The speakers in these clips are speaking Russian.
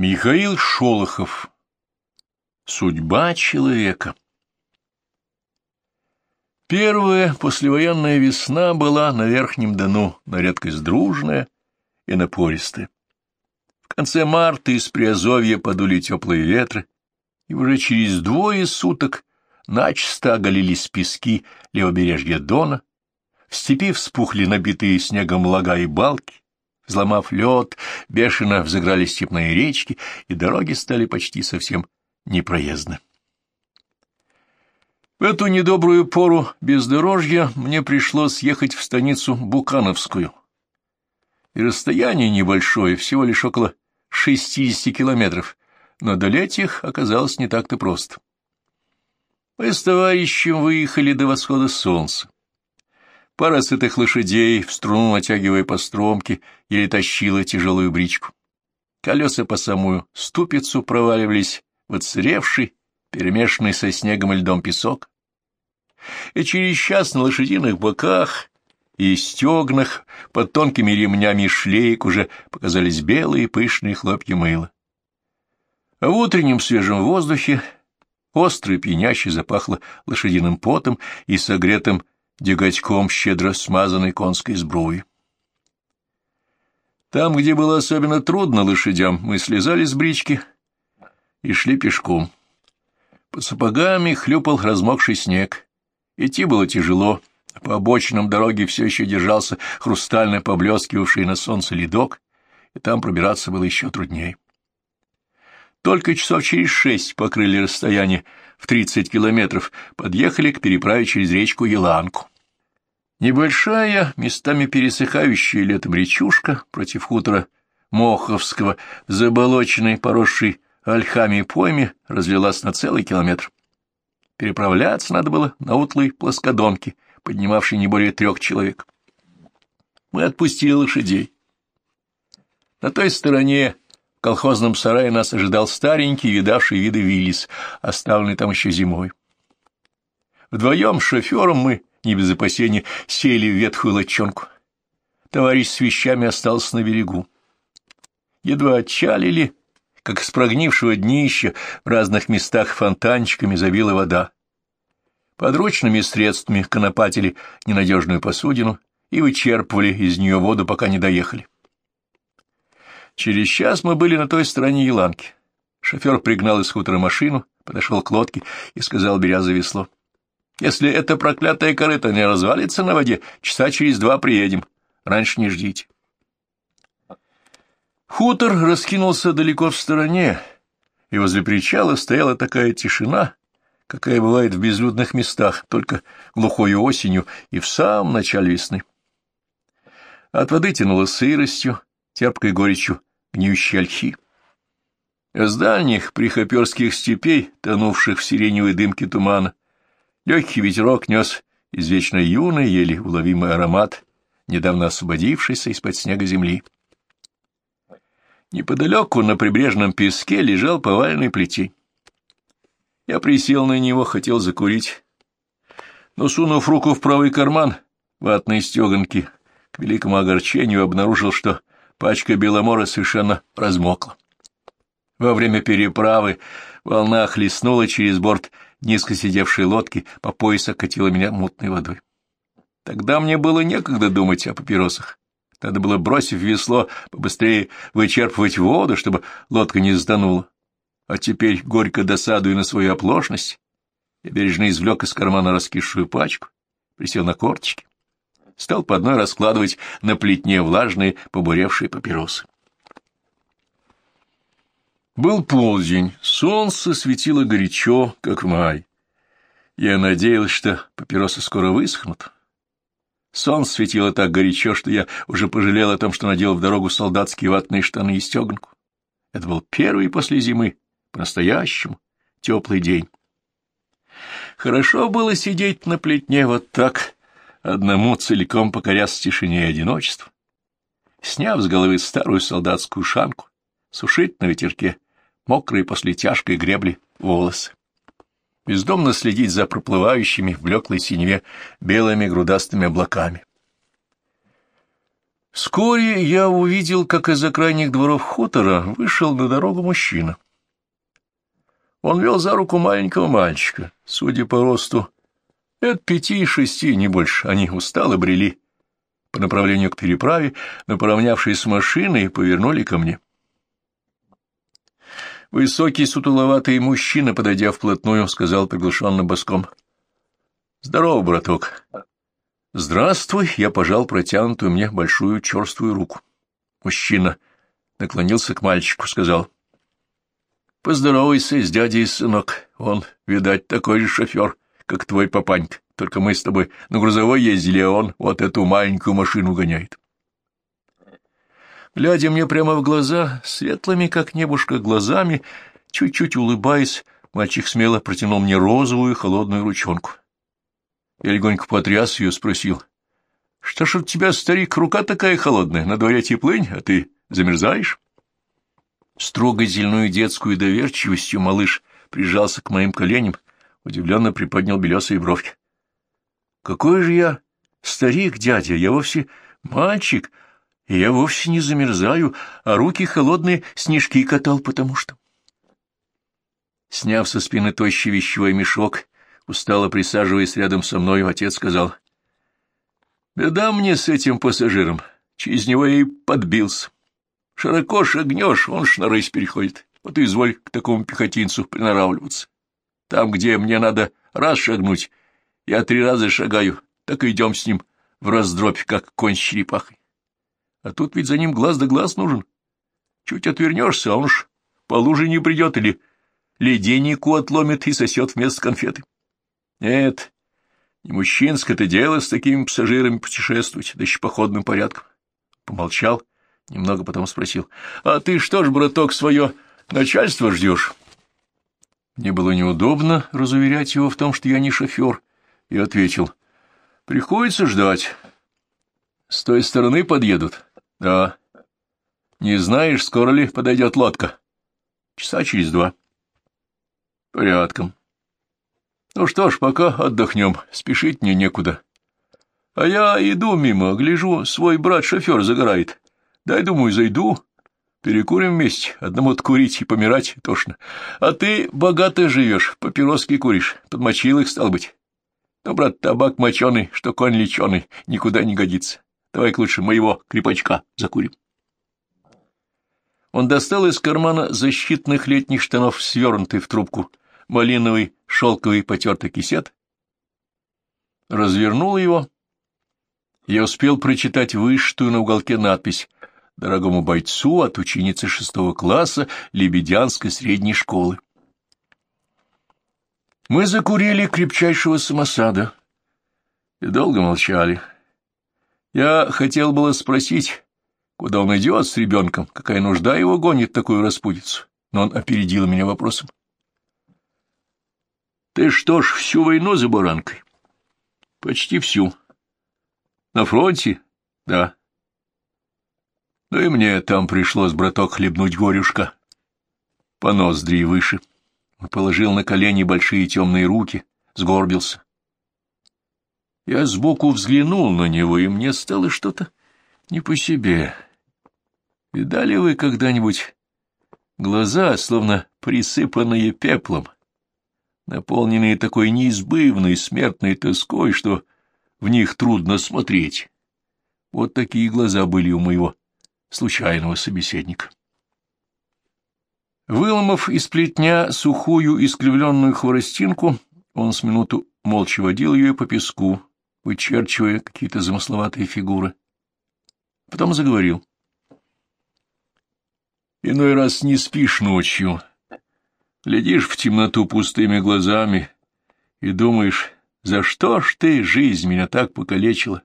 Михаил Шолохов. Судьба человека. Первая послевоенная весна была на Верхнем Дону, на редкость дружная и напористая. В конце марта из Приазовья подули теплые ветры, и уже через двое суток начисто оголились пески левобережья Дона, в степи вспухли набитые снегом лага и балки, Взломав лед, бешено взыграли степные речки, и дороги стали почти совсем непроездны. В эту недобрую пору бездорожья мне пришлось ехать в станицу Букановскую. И расстояние небольшое, всего лишь около 60 километров, но одолеть их оказалось не так-то просто. Мы с товарищем выехали до восхода солнца. Пара сытых лошадей, в струну натягивая по стромке, еле тащила тяжелую бричку. Колеса по самую ступицу проваливались в отсыревший, перемешанный со снегом и льдом песок. И через час на лошадиных боках и стегнах под тонкими ремнями шлейк уже показались белые пышные хлопья мыла. А в утреннем свежем воздухе остро и пьяняще запахло лошадиным потом и согретым деготьком щедро смазанной конской сбруи. Там, где было особенно трудно лошадям, мы слезали с брички и шли пешком. Под сапогами хлюпал размокший снег. Идти было тяжело, по обочинам дороги все еще держался хрустально поблескивавший на солнце ледок, и там пробираться было еще труднее. Только часов через шесть покрыли расстояние в тридцать километров, подъехали к переправе через речку Еланку. Небольшая, местами пересыхающая летом речушка против хутора Моховского, заболоченной, поросшей ольхами и пойме, разлилась на целый километр. Переправляться надо было на утлой плоскодонке, поднимавшей не более трех человек. Мы отпустили лошадей. На той стороне в колхозном сарае нас ожидал старенький, видавший виды Виллис, оставленный там еще зимой. Вдвоем с шофером мы, не без опасения, сели в ветхую лодчонку. Товарищ с вещами остался на берегу. Едва отчалили, как с прогнившего днища в разных местах фонтанчиками забила вода. Подручными средствами конопатили ненадежную посудину и вычерпывали из нее воду, пока не доехали. Через час мы были на той стороне Еланки. Шофер пригнал из хутора машину, подошел к лодке и сказал, беря за весло. — Если эта проклятая корыта не развалится на воде, часа через два приедем. Раньше не ждите. Хутор раскинулся далеко в стороне, и возле причала стояла такая тишина, какая бывает в безлюдных местах, только глухой осенью и в самом начале весны. От воды тянуло сыростью, терпкой горечью гниющей ольхи. С дальних прихоперских степей, тонувших в сиреневой дымке тумана, легкий ветерок нес извечно юный, еле уловимый аромат, недавно освободившийся из-под снега земли. Неподалеку на прибрежном песке лежал поваленный плетень. Я присел на него, хотел закурить, но, сунув руку в правый карман ватной стеганки, к великому огорчению обнаружил, что Пачка беломора совершенно размокла. Во время переправы волна хлестнула через борт низко сидевшей лодки, по пояс окатила меня мутной водой. Тогда мне было некогда думать о папиросах. Надо было, бросив весло, побыстрее вычерпывать воду, чтобы лодка не сданула. А теперь, горько досадуя на свою оплошность, я бережно извлек из кармана раскисшую пачку, присел на корточки стал по одной раскладывать на плетне влажные побуревшие папиросы. Был полдень, солнце светило горячо, как май. Я надеялся, что папиросы скоро высохнут. Солнце светило так горячо, что я уже пожалел о том, что надел в дорогу солдатские ватные штаны и стегнку. Это был первый после зимы, по-настоящему, теплый день. Хорошо было сидеть на плетне вот так, одному целиком покорясь тишине и одиночеству, сняв с головы старую солдатскую шанку, сушить на ветерке мокрые после тяжкой гребли волосы, бездомно следить за проплывающими в блеклой синеве белыми грудастыми облаками. Вскоре я увидел, как из-за крайних дворов хутора вышел на дорогу мужчина. Он вел за руку маленького мальчика, судя по росту, лет пяти-шести, не больше. Они устало брели по направлению к переправе, но, поравнявшись с машиной, повернули ко мне. Высокий сутуловатый мужчина, подойдя вплотную, сказал приглушенным боском. — Здорово, браток. — Здравствуй, я пожал протянутую мне большую черствую руку. Мужчина наклонился к мальчику, сказал. — Поздоровайся с дядей, сынок. Он, видать, такой же шофер, как твой папанька. Только мы с тобой на грузовой ездили, а он вот эту маленькую машину гоняет. Глядя мне прямо в глаза, светлыми, как небушка, глазами, чуть-чуть улыбаясь, мальчик смело протянул мне розовую холодную ручонку. Я легонько потряс ее, спросил. — Что ж у тебя, старик, рука такая холодная? На дворе теплынь, а ты замерзаешь? Строго зеленую детскую доверчивостью малыш прижался к моим коленям, удивленно приподнял белесые бровки. — Какой же я старик, дядя, я вовсе мальчик, — и я вовсе не замерзаю, а руки холодные снежки катал, потому что... Сняв со спины тощий вещевой мешок, устало присаживаясь рядом со мной, отец сказал, «Беда мне с этим пассажиром, через него я и подбился. Широко шагнешь, он шнарысь переходит. Вот и изволь к такому пехотинцу приноравливаться. Там, где мне надо раз шагнуть, я три раза шагаю, так идем с ним в раздробь, как конь с черепахой. А тут ведь за ним глаз да глаз нужен. Чуть отвернешься, а он ж по луже не придет или леденнику отломит и сосет вместо конфеты. Нет, не мужчинское это дело с такими пассажирами путешествовать, да еще походным порядком. Помолчал, немного потом спросил. — А ты что ж, браток, свое начальство ждешь? Мне было неудобно разуверять его в том, что я не шофер, и ответил. — Приходится ждать. С той стороны подъедут. — Да. — Не знаешь, скоро ли подойдет лодка? — Часа через два. — Порядком. — Ну что ж, пока отдохнем, спешить мне некуда. А я иду мимо, гляжу, свой брат-шофер загорает. Дай, думаю, зайду, перекурим вместе, одному-то курить и помирать тошно. А ты богато живешь, папироски куришь, подмочил их, стал быть. Ну, брат, табак моченый, что конь леченый, никуда не годится. Давай-ка лучше моего крепачка закурим. Он достал из кармана защитных летних штанов, свернутый в трубку, малиновый шелковый потертый кисет, развернул его. Я успел прочитать вышитую на уголке надпись «Дорогому бойцу от ученицы шестого класса Лебедянской средней школы». Мы закурили крепчайшего самосада и долго молчали. Я хотел было спросить, куда он идет с ребенком, какая нужда его гонит такую распутицу, но он опередил меня вопросом. — Ты что ж, всю войну за баранкой? — Почти всю. — На фронте? — Да. — Ну и мне там пришлось, браток, хлебнуть горюшка. По ноздри выше. Он положил на колени большие темные руки, сгорбился. Я сбоку взглянул на него, и мне стало что-то не по себе. Видали вы когда-нибудь глаза, словно присыпанные пеплом, наполненные такой неизбывной смертной тоской, что в них трудно смотреть? Вот такие глаза были у моего случайного собеседника. Выломав из плетня сухую искривленную хворостинку, он с минуту молча водил ее по песку, вычерчивая какие-то замысловатые фигуры. Потом заговорил. Иной раз не спишь ночью, глядишь в темноту пустыми глазами и думаешь, за что ж ты, жизнь, меня так покалечила?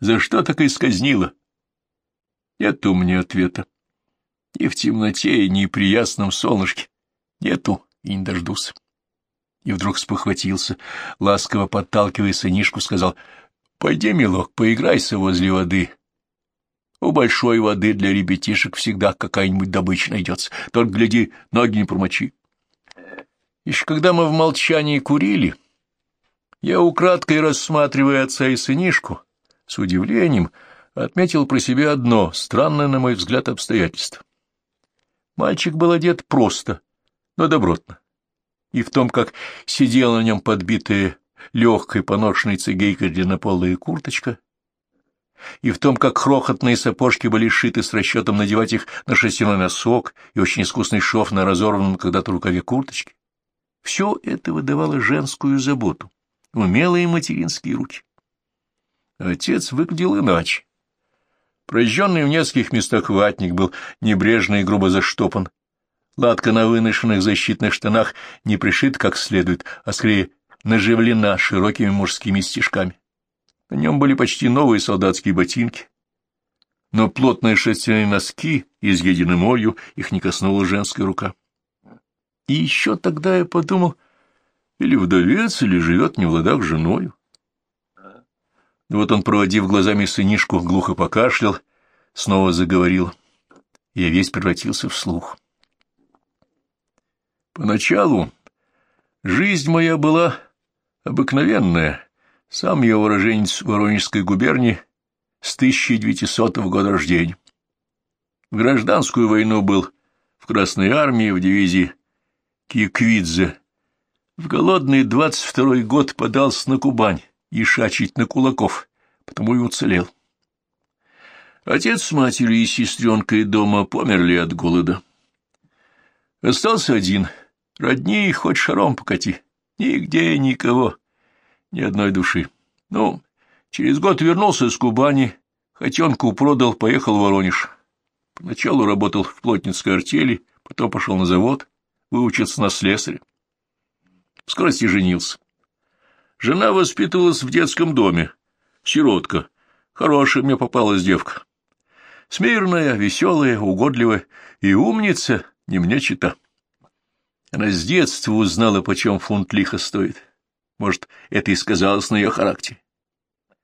За что так исказнила? Нету мне ответа. Ни в темноте, ни при ясном солнышке. Нету и не дождусь и вдруг спохватился, ласково подталкивая сынишку, сказал, — Пойди, милок, поиграйся возле воды. У большой воды для ребятишек всегда какая-нибудь добыча найдется, только, гляди, ноги не промочи. Еще когда мы в молчании курили, я, украдкой рассматривая отца и сынишку, с удивлением отметил про себя одно странное, на мой взгляд, обстоятельство. Мальчик был одет просто, но добротно. И в том, как сидела на нем подбитая легкой поношенной цигейкой длиннополая курточка, и в том, как крохотные сапожки были сшиты с расчетом надевать их на шерстяной носок и очень искусный шов на разорванном когда-то рукаве курточки. Все это выдавало женскую заботу, умелые материнские руки. Отец выглядел иначе. Прожженный в нескольких местах ватник был небрежно и грубо заштопан. Латка на выношенных защитных штанах не пришит как следует, а скорее наживлена широкими мужскими стежками. На нем были почти новые солдатские ботинки, но плотные шерстяные носки, изъедены молью, их не коснула женская рука. И еще тогда я подумал, или вдовец, или живет не в ладах с женою. Вот он, проводив глазами сынишку, глухо покашлял, снова заговорил. Я весь превратился в слух. Поначалу жизнь моя была обыкновенная, сам я уроженец Воронежской губернии с 1900 года рождения. В гражданскую войну был в Красной армии в дивизии Киквидзе. В голодный 22-й год подался на Кубань и шачить на кулаков, потому и уцелел. Отец с матерью и сестренкой дома померли от голода. Остался один. Родни, хоть шаром покати. Нигде никого ни одной души. Ну, через год вернулся из Кубани, хотенку продал, поехал в Воронеж. Поначалу работал в плотницкой артели, потом пошел на завод, выучился на слесаря. В скорости женился. Жена воспитывалась в детском доме, сиротка. Хорошая мне попалась девка. Смирная, веселая, угодливая и умница, не мне чита. Она с детства узнала, почем фунт лиха стоит. Может, это и сказалось на ее характере.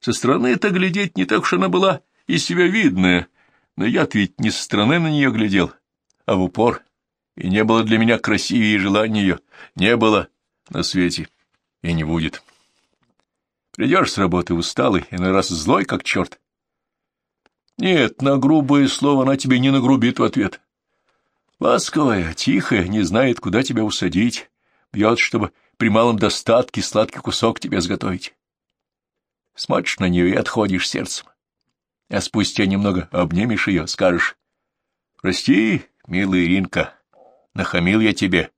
Со стороны это глядеть не так уж она была из себя видная, но я ведь не со стороны на нее глядел, а в упор, и не было для меня красивее желания ее, не было на свете и не будет. Придешь с работы усталый и на раз злой, как черт. Нет, на грубое слово она тебе не нагрубит в ответ. Ласковая, тихая, не знает, куда тебя усадить, бьет, чтобы при малом достатке сладкий кусок тебе сготовить. Смотришь на нее и отходишь сердцем. А спустя немного обнимешь ее, скажешь, «Прости, милая Иринка, нахамил я тебе.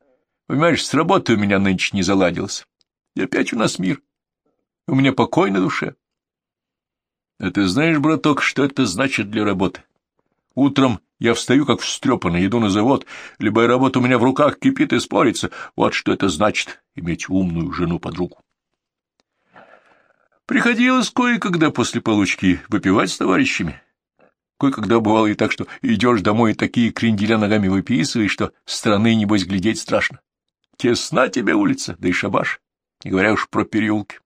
Понимаешь, с работы у меня нынче не заладилось. И опять у нас мир. У меня покой на душе». А ты знаешь, браток, что это значит для работы? Утром я встаю, как встрепанный, иду на завод, любая работа у меня в руках кипит и спорится. Вот что это значит — иметь умную жену под руку. Приходилось кое-когда после получки выпивать с товарищами. Кое-когда бывало и так, что идешь домой и такие кренделя ногами выписываешь, что стороны, небось, глядеть страшно. Тесна тебе улица, да и шабаш, не говоря уж про переулки.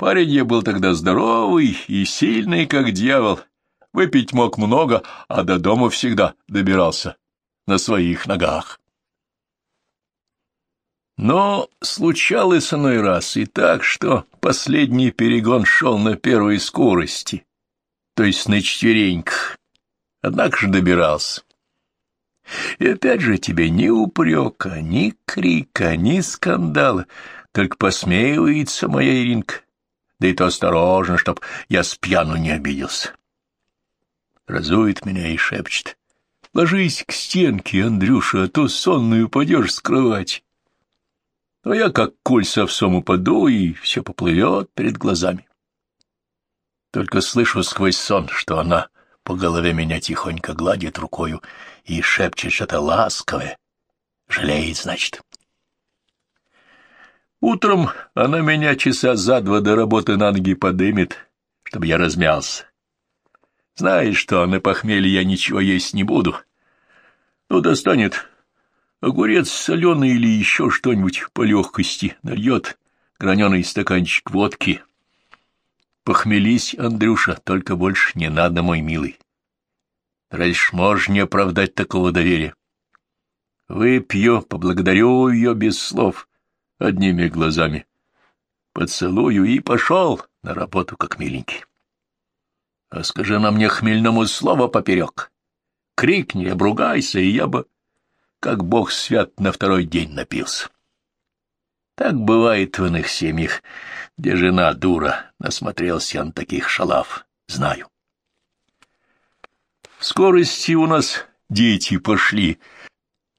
Парень я был тогда здоровый и сильный, как дьявол. Выпить мог много, а до дома всегда добирался на своих ногах. Но случалось иной раз и так, что последний перегон шел на первой скорости, то есть на четвереньках, однако же добирался. И опять же тебе ни упрека, ни крика, ни скандала, только посмеивается моя Иринка, да и то осторожно, чтоб я с пьяну не обиделся. Разует меня и шепчет. Ложись к стенке, Андрюша, а то сонный упадешь с кровати. А я как коль с овсом упаду, и все поплывет перед глазами. Только слышу сквозь сон, что она по голове меня тихонько гладит рукою и шепчет что-то ласковое. Жалеет, значит. Утром она меня часа за два до работы на ноги подымет, чтобы я размялся. Знает, что на похмелье я ничего есть не буду. Ну, достанет огурец соленый или еще что-нибудь по легкости, нальет граненый стаканчик водки. Похмелись, Андрюша, только больше не надо, мой милый. Ж можешь не оправдать такого доверия? Выпью, поблагодарю ее без слов одними глазами. Поцелую и пошел на работу, как миленький. А скажи на мне хмельному слово поперек. Крикни, обругайся, и я бы, как бог свят, на второй день напился. Так бывает в иных семьях, где жена дура, насмотрелся я на таких шалав, знаю. В скорости у нас дети пошли.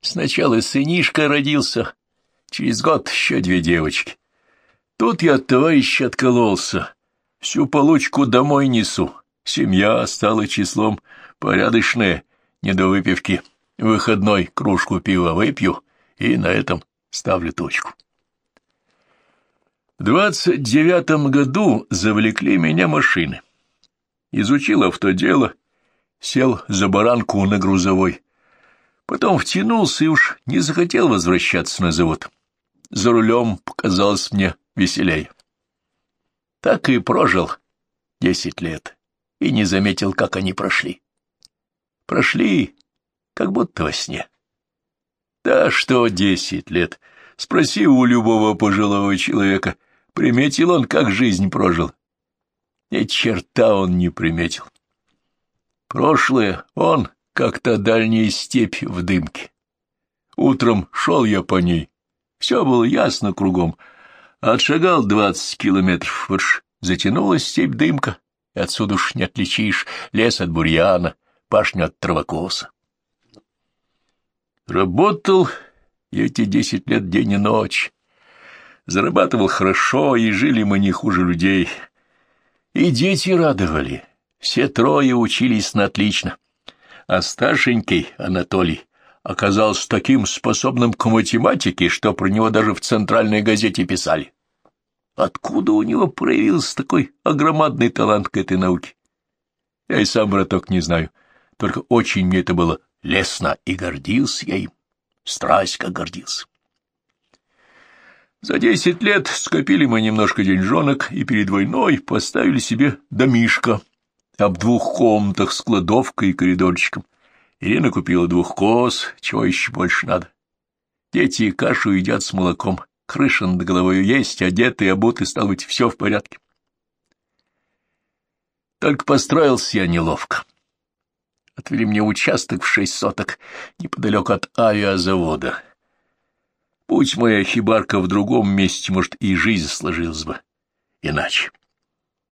Сначала сынишка родился, через год еще две девочки. Тут я от товарища откололся, всю получку домой несу. Семья стала числом порядочная, не до выпивки. Выходной кружку пива выпью и на этом ставлю точку. В двадцать девятом году завлекли меня машины. Изучил автодело, сел за баранку на грузовой. Потом втянулся и уж не захотел возвращаться на завод. За рулем показалось мне веселее. Так и прожил десять лет и не заметил, как они прошли. Прошли, как будто во сне. Да что десять лет? Спроси у любого пожилого человека, приметил он, как жизнь прожил. Ни черта он не приметил. Прошлое он, как-то дальняя степь в дымке. Утром шел я по ней, все было ясно кругом. Отшагал двадцать километров, вот ж затянулась степь дымка, и отсюда уж не отличишь лес от бурьяна, пашню от травокоса. Работал эти десять лет день и ночь. Зарабатывал хорошо, и жили мы не хуже людей. И дети радовали. Все трое учились на отлично. А старшенький Анатолий оказался таким способным к математике, что про него даже в центральной газете писали. Откуда у него проявился такой огромадный талант к этой науке? Я и сам, браток, не знаю. Только очень мне это было лестно, и гордился я им. Страсть как гордился. За десять лет скопили мы немножко деньжонок и перед войной поставили себе домишко об двух комнатах с кладовкой и коридорчиком. Ирина купила двух коз, чего еще больше надо. Дети кашу едят с молоком, крыша над головой есть, одеты обуты, стало быть, все в порядке. Только построился я неловко. Отвели мне участок в шесть соток неподалеку от авиазавода. Будь моя хибарка в другом месте, может, и жизнь сложилась бы иначе.